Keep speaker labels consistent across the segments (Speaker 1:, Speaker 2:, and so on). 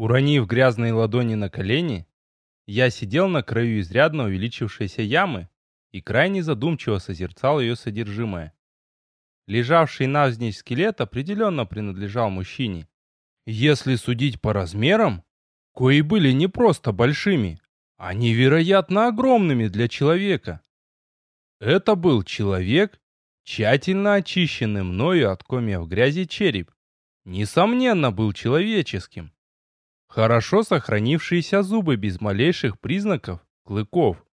Speaker 1: Уронив грязные ладони на колени, я сидел на краю изрядно увеличившейся ямы и крайне задумчиво созерцал ее содержимое. Лежавший навзничь скелет определенно принадлежал мужчине. Если судить по размерам, кои были не просто большими, а невероятно огромными для человека. Это был человек, тщательно очищенный мною от комьев грязи череп. Несомненно, был человеческим. Хорошо сохранившиеся зубы без малейших признаков клыков.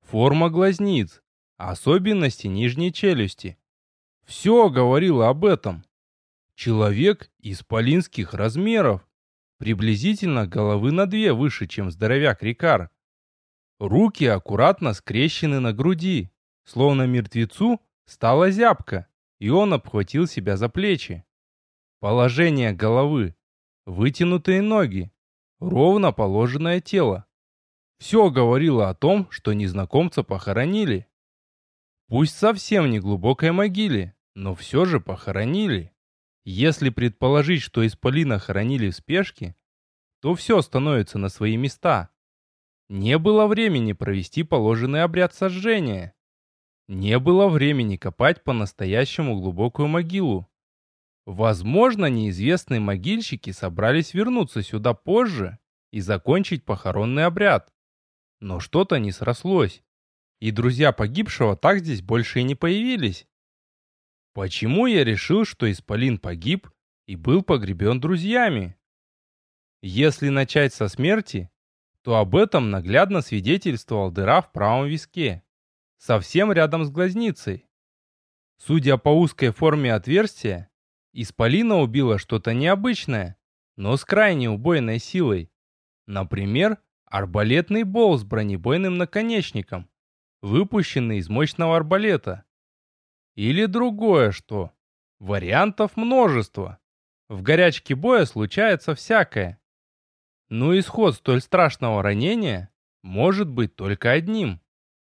Speaker 1: Форма глазниц, особенности нижней челюсти. Все говорило об этом. Человек исполинских размеров, приблизительно головы на две выше, чем здоровяк Рикар. Руки аккуратно скрещены на груди, словно мертвецу стала зябка, и он обхватил себя за плечи. Положение головы, вытянутые ноги, ровно положенное тело. Все говорило о том, что незнакомца похоронили. Пусть совсем не глубокой могиле, но все же похоронили. Если предположить, что Исполина хоронили в спешке, то все становится на свои места. Не было времени провести положенный обряд сожжения. Не было времени копать по-настоящему глубокую могилу. Возможно, неизвестные могильщики собрались вернуться сюда позже и закончить похоронный обряд. Но что-то не срослось, и друзья погибшего так здесь больше и не появились. Почему я решил, что Исполин погиб и был погребен друзьями? Если начать со смерти, то об этом наглядно свидетельствовал дыра в правом виске, совсем рядом с глазницей. Судя по узкой форме отверстия, Исполина убила что-то необычное, но с крайне убойной силой. Например, арбалетный бол с бронебойным наконечником, выпущенный из мощного арбалета. Или другое что. Вариантов множество. В горячке боя случается всякое. Но исход столь страшного ранения может быть только одним.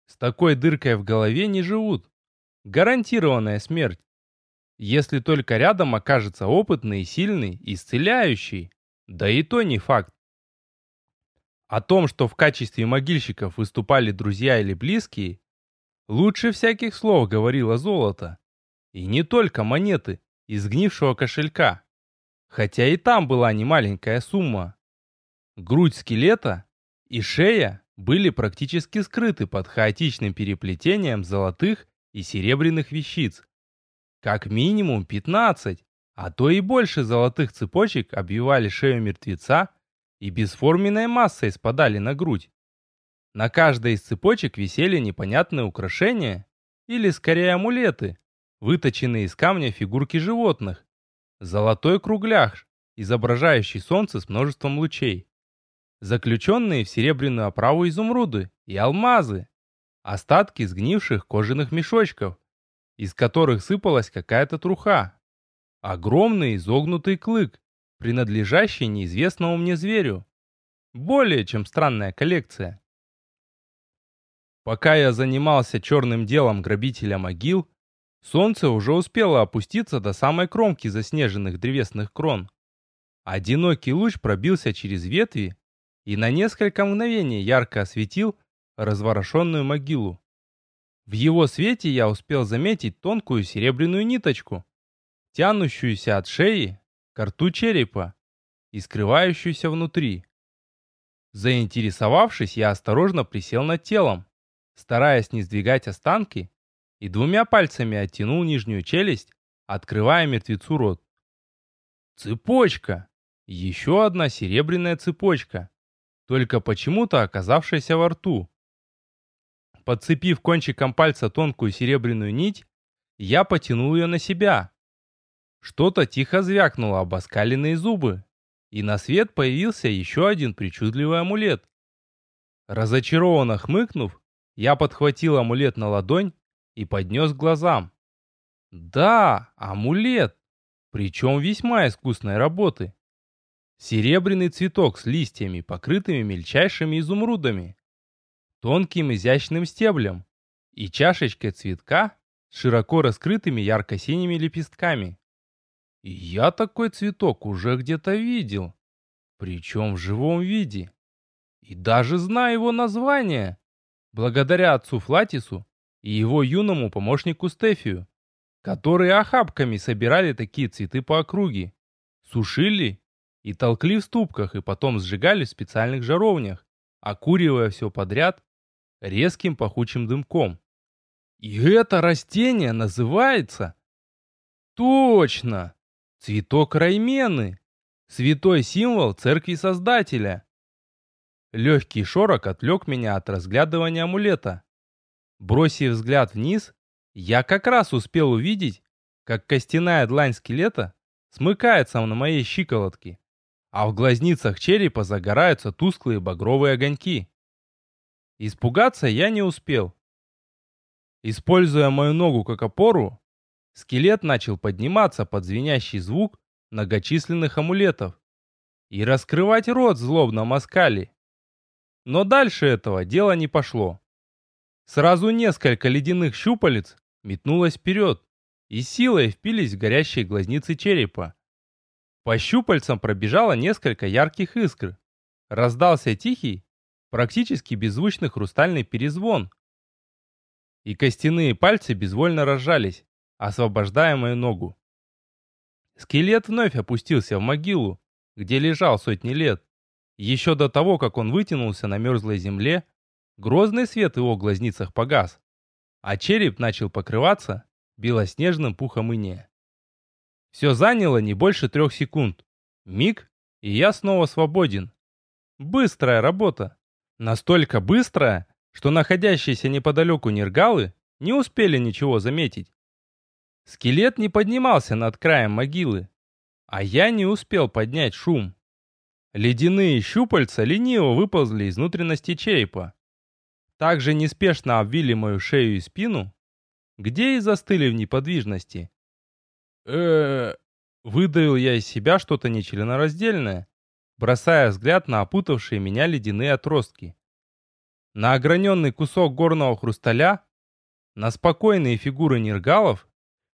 Speaker 1: С такой дыркой в голове не живут. Гарантированная смерть. Если только рядом окажется опытный и сильный, исцеляющий. Да и то не факт. О том, что в качестве могильщиков выступали друзья или близкие, лучше всяких слов говорило золото. И не только монеты из гнившего кошелька. Хотя и там была немаленькая сумма. Грудь скелета и шея были практически скрыты под хаотичным переплетением золотых и серебряных вещиц. Как минимум 15, а то и больше золотых цепочек обвивали шею мертвеца и бесформенной массой спадали на грудь. На каждой из цепочек висели непонятные украшения, или скорее амулеты, выточенные из камня фигурки животных. Золотой кругляш, изображающий солнце с множеством лучей заключенные в серебряную оправу изумруды и алмазы, остатки сгнивших кожаных мешочков, из которых сыпалась какая-то труха, огромный изогнутый клык, принадлежащий неизвестному мне зверю. Более чем странная коллекция. Пока я занимался черным делом грабителя могил, солнце уже успело опуститься до самой кромки заснеженных древесных крон. Одинокий луч пробился через ветви и на несколько мгновений ярко осветил разворошенную могилу. В его свете я успел заметить тонкую серебряную ниточку, тянущуюся от шеи к рту черепа и скрывающуюся внутри. Заинтересовавшись, я осторожно присел над телом, стараясь не сдвигать останки, и двумя пальцами оттянул нижнюю челюсть, открывая мертвецу рот. Цепочка! Еще одна серебряная цепочка только почему-то оказавшаяся во рту. Подцепив кончиком пальца тонкую серебряную нить, я потянул ее на себя. Что-то тихо звякнуло об оскаленные зубы, и на свет появился еще один причудливый амулет. Разочарованно хмыкнув, я подхватил амулет на ладонь и поднес к глазам. Да, амулет, причем весьма искусной работы. Серебряный цветок с листьями, покрытыми мельчайшими изумрудами. Тонким изящным стеблем. И чашечкой цветка с широко раскрытыми ярко-синими лепестками. Я такой цветок уже где-то видел. причем в живом виде. И даже знаю его название, благодаря отцу Флатису и его юному помощнику Стефию, которые охапками собирали такие цветы по округе, сушили и толкли в ступках, и потом сжигали в специальных жаровнях, окуривая все подряд резким пахучим дымком. И это растение называется... Точно! Цветок раймены! Святой символ церкви Создателя. Легкий шорох отвлек меня от разглядывания амулета. Бросив взгляд вниз, я как раз успел увидеть, как костяная длань скелета смыкается на моей щиколотке, а в глазницах черепа загораются тусклые багровые огоньки. Испугаться я не успел. Используя мою ногу как опору, скелет начал подниматься под звенящий звук многочисленных амулетов и раскрывать рот злобно москали. Но дальше этого дела не пошло. Сразу несколько ледяных щупалец метнулось вперед и силой впились в горящие глазницы черепа. По щупальцам пробежало несколько ярких искр. Раздался тихий, практически беззвучный хрустальный перезвон. И костяные пальцы безвольно разжались, освобождая мою ногу. Скелет вновь опустился в могилу, где лежал сотни лет. Еще до того, как он вытянулся на мерзлой земле, грозный свет в его глазницах погас, а череп начал покрываться белоснежным пухом иния. Все заняло не больше трех секунд. Миг, и я снова свободен. Быстрая работа. Настолько быстрая, что находящиеся неподалеку нергалы не успели ничего заметить. Скелет не поднимался над краем могилы, а я не успел поднять шум. Ледяные щупальца лениво выползли из внутренности черепа. Также неспешно обвили мою шею и спину, где и застыли в неподвижности. э Выдавил я из себя что-то нечленораздельное, бросая взгляд на опутавшие меня ледяные отростки. На ограненный кусок горного хрусталя, на спокойные фигуры нергалов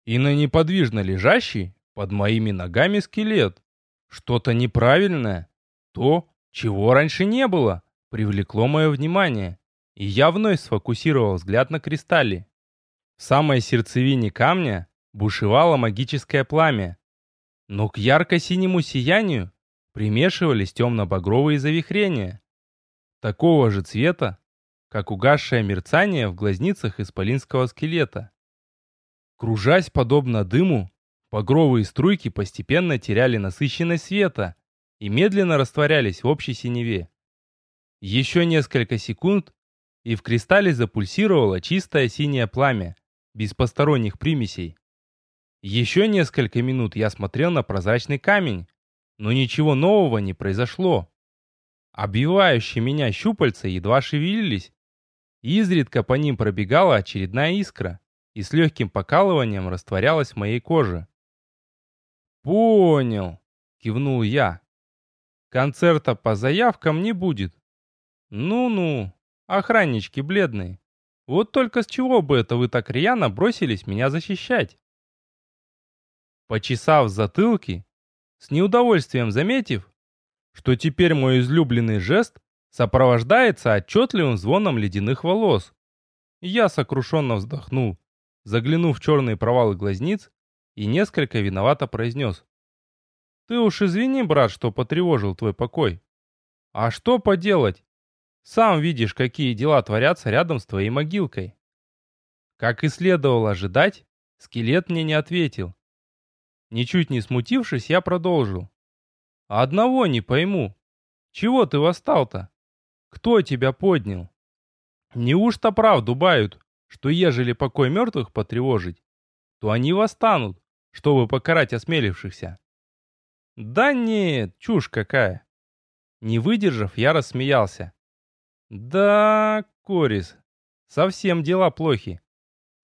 Speaker 1: и на неподвижно лежащий под моими ногами скелет. Что-то неправильное, то, чего раньше не было, привлекло мое внимание, и я вновь сфокусировал взгляд на кристалле. В самой сердцевине камня бушевало магическое пламя, но к ярко-синему сиянию примешивались темно-багровые завихрения, такого же цвета, как угасшее мерцание в глазницах исполинского скелета. Кружась подобно дыму, багровые струйки постепенно теряли насыщенность света и медленно растворялись в общей синеве. Еще несколько секунд, и в кристалле запульсировало чистое синее пламя, без посторонних примесей. Еще несколько минут я смотрел на прозрачный камень, но ничего нового не произошло. Обвивающие меня щупальца едва шевелились, и изредка по ним пробегала очередная искра и с легким покалыванием растворялась в моей коже. «Понял», — кивнул я. «Концерта по заявкам не будет». «Ну-ну, охраннички бледные. Вот только с чего бы это вы так рьяно бросились меня защищать?» Почесав затылки, с неудовольствием заметив, что теперь мой излюбленный жест сопровождается отчетливым звоном ледяных волос, я сокрушенно вздохнул заглянув в черные провалы глазниц, и несколько виновато произнес. «Ты уж извини, брат, что потревожил твой покой. А что поделать? Сам видишь, какие дела творятся рядом с твоей могилкой». Как и следовало ожидать, скелет мне не ответил. Ничуть не смутившись, я продолжил. «Одного не пойму. Чего ты восстал-то? Кто тебя поднял? Неужто правду бают, что ежели покой мертвых потревожить, то они восстанут, чтобы покарать осмелившихся. Да нет, чушь какая. Не выдержав, я рассмеялся. Да, Корис, совсем дела плохи.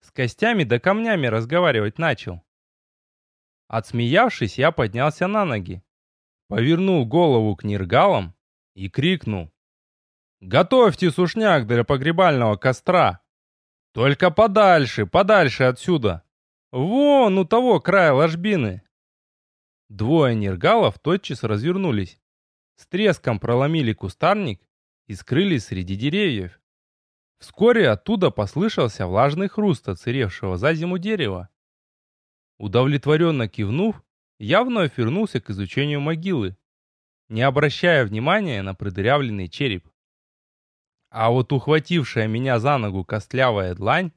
Speaker 1: С костями да камнями разговаривать начал. Отсмеявшись, я поднялся на ноги, повернул голову к нергалам и крикнул. «Готовьте сушняк для погребального костра!» Только подальше, подальше отсюда. Вон у того края ложбины. Двое нергалов тотчас развернулись с треском проломили кустарник и скрылись среди деревьев. Вскоре оттуда послышался влажный хруст отсыревшего за зиму дерева. Удовлетворенно кивнув, я вновь вернулся к изучению могилы, не обращая внимания на продырявленный череп. А вот ухватившая меня за ногу костлявая длань,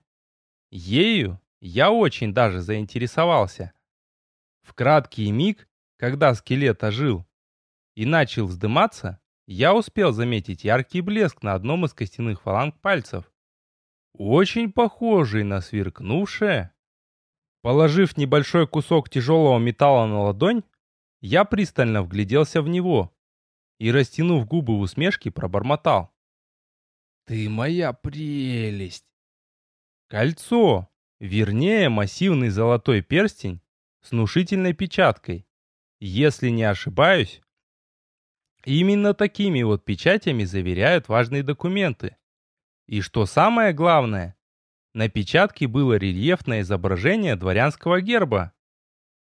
Speaker 1: ею я очень даже заинтересовался. В краткий миг, когда скелет ожил и начал вздыматься, я успел заметить яркий блеск на одном из костяных фаланг пальцев. Очень похожий на сверкнувшее. Положив небольшой кусок тяжелого металла на ладонь, я пристально вгляделся в него и, растянув губы в усмешке, пробормотал. «Ты моя прелесть!» Кольцо, вернее массивный золотой перстень с внушительной печаткой. Если не ошибаюсь, именно такими вот печатями заверяют важные документы. И что самое главное, на печатке было рельефное изображение дворянского герба.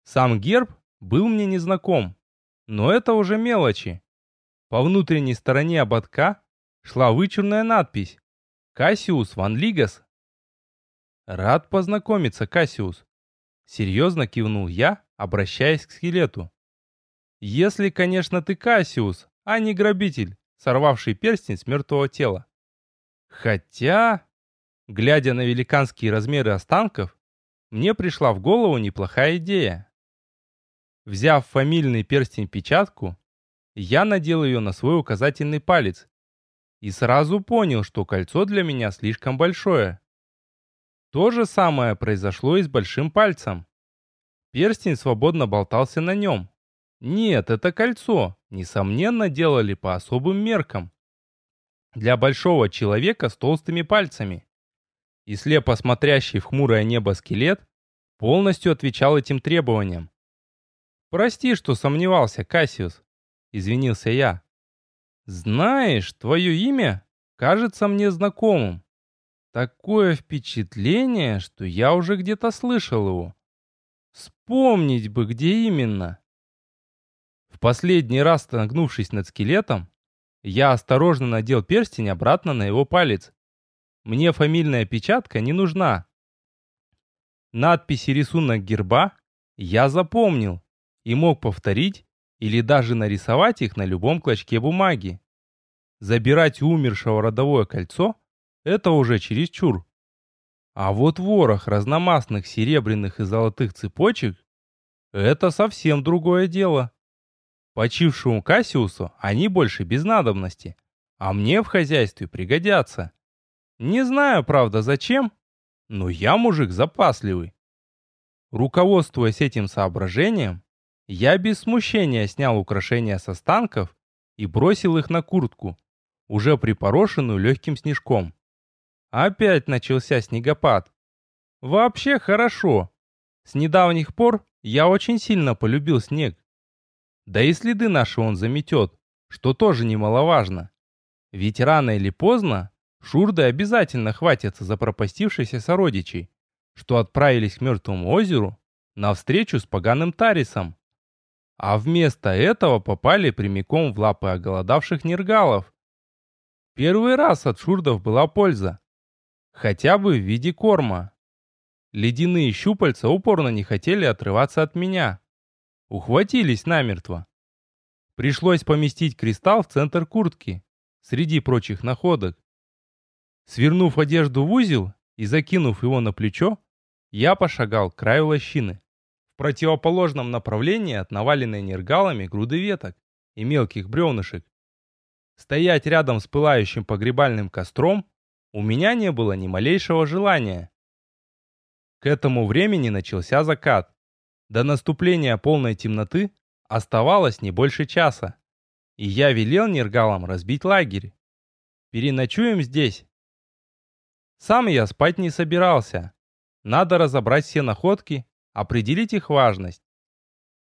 Speaker 1: Сам герб был мне незнаком, но это уже мелочи. По внутренней стороне ободка шла вычурная надпись «Кассиус Ван Лигас». «Рад познакомиться, Кассиус», — серьезно кивнул я, обращаясь к скелету. «Если, конечно, ты Кассиус, а не грабитель, сорвавший перстень с мертвого тела». Хотя, глядя на великанские размеры останков, мне пришла в голову неплохая идея. Взяв фамильный перстень-печатку, я надел ее на свой указательный палец и сразу понял, что кольцо для меня слишком большое. То же самое произошло и с большим пальцем. Перстень свободно болтался на нем. Нет, это кольцо, несомненно, делали по особым меркам для большого человека с толстыми пальцами. И слепо смотрящий в хмурое небо скелет полностью отвечал этим требованиям. «Прости, что сомневался, Кассиус», — извинился я. «Знаешь, твое имя кажется мне знакомым. Такое впечатление, что я уже где-то слышал его. Вспомнить бы, где именно». В последний раз, нагнувшись над скелетом, я осторожно надел перстень обратно на его палец. Мне фамильная печатка не нужна. Надписи рисунок герба я запомнил и мог повторить или даже нарисовать их на любом клочке бумаги. Забирать у умершего родовое кольцо – это уже чересчур. А вот ворох разномастных серебряных и золотых цепочек – это совсем другое дело. Почившему Кассиусу они больше без надобности, а мне в хозяйстве пригодятся. Не знаю, правда, зачем, но я мужик запасливый. Руководствуясь этим соображением, я без смущения снял украшения со станков и бросил их на куртку, уже припорошенную легким снежком. Опять начался снегопад. Вообще хорошо. С недавних пор я очень сильно полюбил снег. Да и следы наши он заметет, что тоже немаловажно. Ведь рано или поздно шурды обязательно хватятся за пропастившихся сородичей, что отправились к мертвому озеру на встречу с поганым Тарисом. А вместо этого попали прямиком в лапы оголодавших нергалов. Первый раз от шурдов была польза. Хотя бы в виде корма. Ледяные щупальца упорно не хотели отрываться от меня. Ухватились намертво. Пришлось поместить кристалл в центр куртки, среди прочих находок. Свернув одежду в узел и закинув его на плечо, я пошагал к краю лощины. В противоположном направлении от наваленной нергалами груды веток и мелких бревнышек. Стоять рядом с пылающим погребальным костром у меня не было ни малейшего желания. К этому времени начался закат. До наступления полной темноты оставалось не больше часа, и я велел нергалам разбить лагерь. Переночуем здесь. Сам я спать не собирался. Надо разобрать все находки, определить их важность.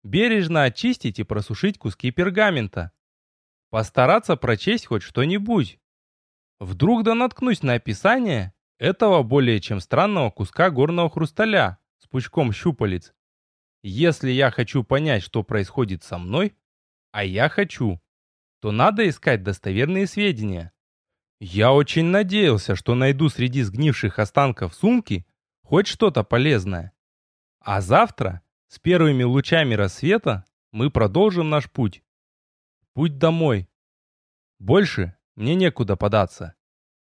Speaker 1: Бережно очистить и просушить куски пергамента. Постараться прочесть хоть что-нибудь. Вдруг да наткнусь на описание этого более чем странного куска горного хрусталя с пучком щупалец. Если я хочу понять, что происходит со мной, а я хочу, то надо искать достоверные сведения. Я очень надеялся, что найду среди сгнивших останков сумки хоть что-то полезное. А завтра, с первыми лучами рассвета, мы продолжим наш путь. Путь домой. Больше мне некуда податься.